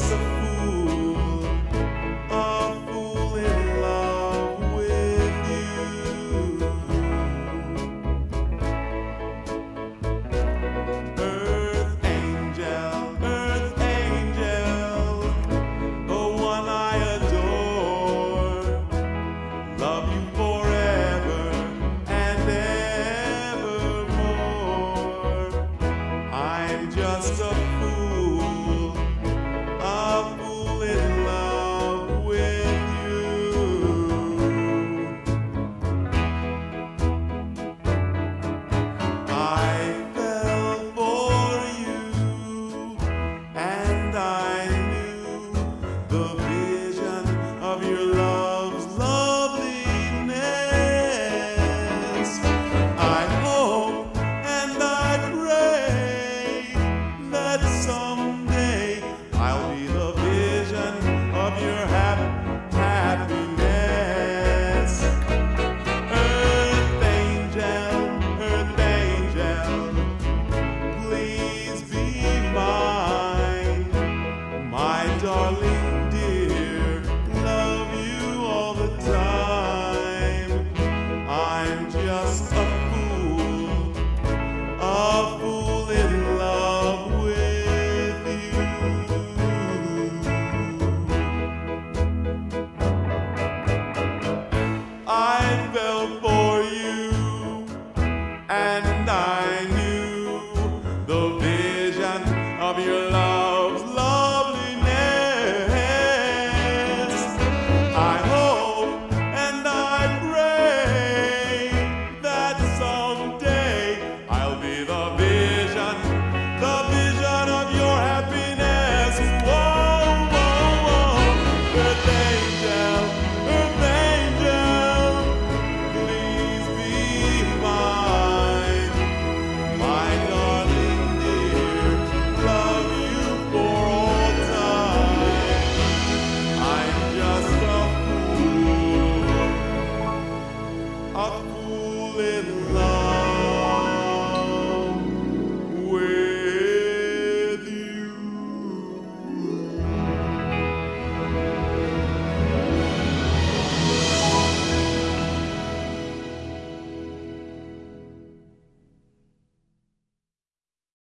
fool, a fool in love with you. Earth angel, earth angel, the one I adore. Love you forever and evermore. I'm just a of your hap- for you, and I knew the vision of your love.